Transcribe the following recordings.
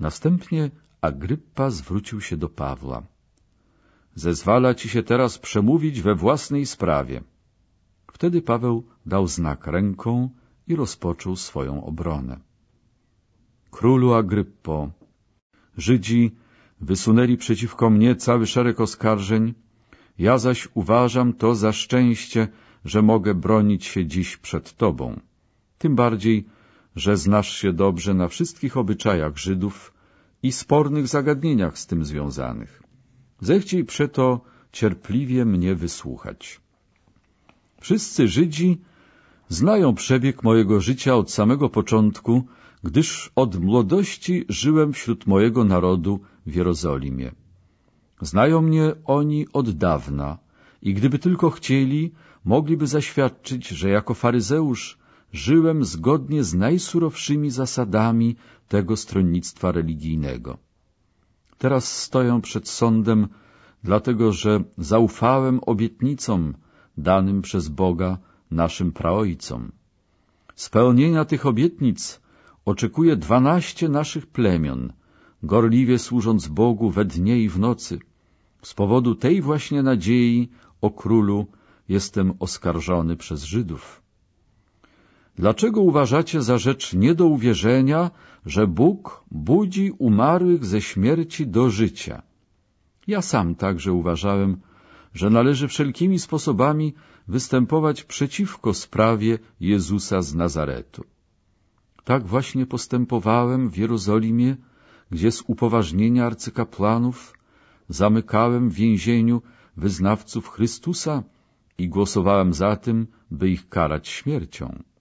Następnie Agryppa zwrócił się do Pawła. Zezwala ci się teraz przemówić we własnej sprawie. Wtedy Paweł dał znak ręką i rozpoczął swoją obronę. Królu Agryppo, Żydzi wysunęli przeciwko mnie cały szereg oskarżeń, ja zaś uważam to za szczęście, że mogę bronić się dziś przed Tobą. Tym bardziej, że znasz się dobrze na wszystkich obyczajach Żydów i spornych zagadnieniach z tym związanych. Zechciej przeto cierpliwie mnie wysłuchać. Wszyscy Żydzi znają przebieg mojego życia od samego początku, gdyż od młodości żyłem wśród mojego narodu w Jerozolimie. Znają mnie oni od dawna i gdyby tylko chcieli, mogliby zaświadczyć, że jako faryzeusz żyłem zgodnie z najsurowszymi zasadami tego stronnictwa religijnego. Teraz stoję przed sądem, dlatego że zaufałem obietnicom danym przez Boga naszym praojcom. Spełnienia tych obietnic oczekuje dwanaście naszych plemion, gorliwie służąc Bogu we dnie i w nocy. Z powodu tej właśnie nadziei o królu jestem oskarżony przez Żydów. Dlaczego uważacie za rzecz nie do uwierzenia, że Bóg budzi umarłych ze śmierci do życia? Ja sam także uważałem, że należy wszelkimi sposobami występować przeciwko sprawie Jezusa z Nazaretu. Tak właśnie postępowałem w Jerozolimie, gdzie z upoważnienia arcykapłanów zamykałem w więzieniu wyznawców Chrystusa i głosowałem za tym, by ich karać śmiercią.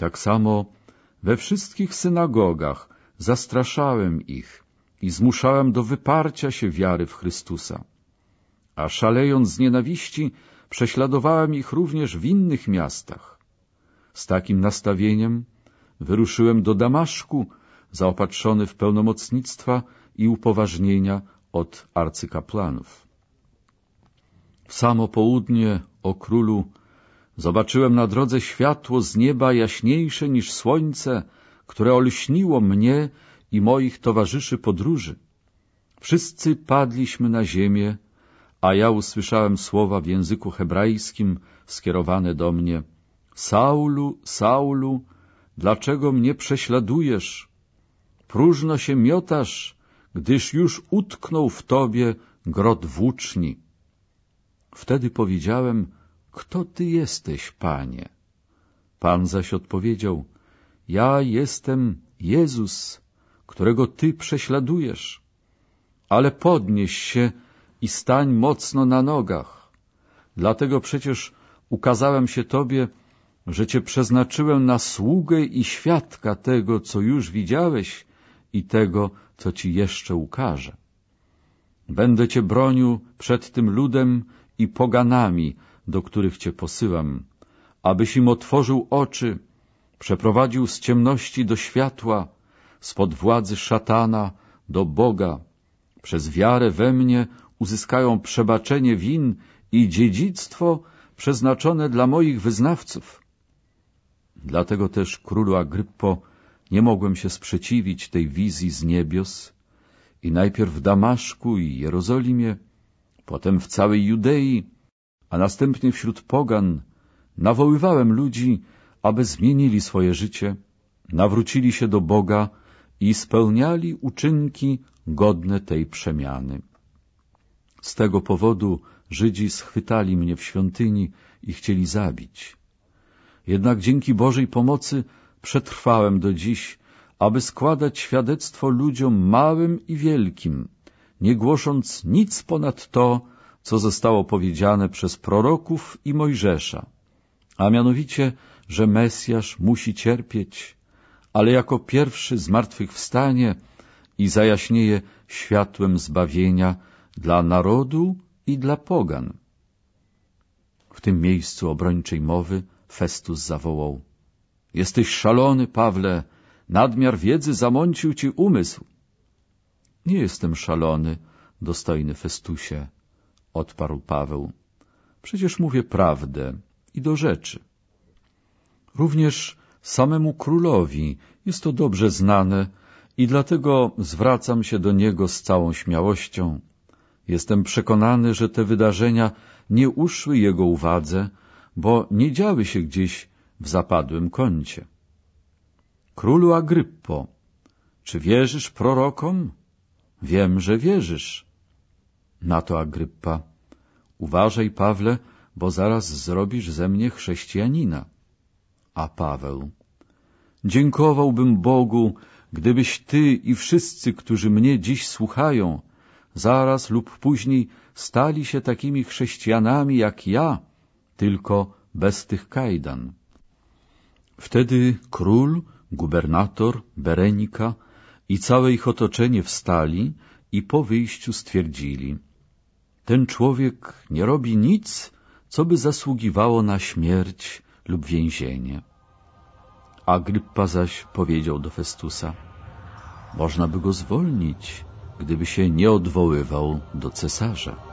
Tak samo we wszystkich synagogach zastraszałem ich i zmuszałem do wyparcia się wiary w Chrystusa. A szalejąc z nienawiści, prześladowałem ich również w innych miastach. Z takim nastawieniem wyruszyłem do Damaszku, zaopatrzony w pełnomocnictwa i upoważnienia od arcykapłanów. W samo południe, o królu, zobaczyłem na drodze światło z nieba jaśniejsze niż słońce, które olśniło mnie i moich towarzyszy podróży. Wszyscy padliśmy na ziemię, a ja usłyszałem słowa w języku hebrajskim skierowane do mnie. Saulu, Saulu, dlaczego mnie prześladujesz? Próżno się miotasz, gdyż już utknął w tobie grot włóczni. Wtedy powiedziałem, kto ty jesteś, panie? Pan zaś odpowiedział, ja jestem Jezus, którego ty prześladujesz. Ale podnieś się i stań mocno na nogach. Dlatego przecież ukazałem się tobie, że cię przeznaczyłem na sługę i świadka tego, co już widziałeś i tego, co ci jeszcze ukażę. Będę cię bronił przed tym ludem i poganami, do których cię posyłam, abyś im otworzył oczy, przeprowadził z ciemności do światła, spod władzy szatana do Boga. Przez wiarę we mnie uzyskają przebaczenie win i dziedzictwo przeznaczone dla moich wyznawców. Dlatego też, królu Agryppo, nie mogłem się sprzeciwić tej wizji z niebios i najpierw w Damaszku i Jerozolimie, potem w całej Judei, a następnie wśród pogan nawoływałem ludzi, aby zmienili swoje życie, nawrócili się do Boga i spełniali uczynki godne tej przemiany. Z tego powodu Żydzi schwytali mnie w świątyni i chcieli zabić. Jednak dzięki Bożej pomocy przetrwałem do dziś, aby składać świadectwo ludziom małym i wielkim, nie głosząc nic ponad to, co zostało powiedziane przez proroków i Mojżesza, a mianowicie, że Mesjasz musi cierpieć, ale jako pierwszy zmartwychwstanie i zajaśnieje światłem zbawienia dla narodu i dla pogan. W tym miejscu obrończej mowy Festus zawołał — Jesteś szalony, Pawle, nadmiar wiedzy zamącił ci umysł. — Nie jestem szalony, dostojny Festusie — odparł Paweł. — Przecież mówię prawdę i do rzeczy. Również samemu królowi jest to dobrze znane, I dlatego zwracam się do niego z całą śmiałością. Jestem przekonany, że te wydarzenia nie uszły jego uwadze, bo nie działy się gdzieś w zapadłym kącie. Królu Agryppo, czy wierzysz prorokom? Wiem, że wierzysz. Na to Agryppa. Uważaj, Pawle, bo zaraz zrobisz ze mnie chrześcijanina. A Paweł. Dziękowałbym Bogu, gdybyś ty i wszyscy, którzy mnie dziś słuchają, zaraz lub później stali się takimi chrześcijanami jak ja, tylko bez tych kajdan. Wtedy król, gubernator, Berenika i całe ich otoczenie wstali i po wyjściu stwierdzili ten człowiek nie robi nic, co by zasługiwało na śmierć lub więzienie. Agryppa zaś powiedział do Festusa można by go zwolnić, gdyby się nie odwoływał do cesarza.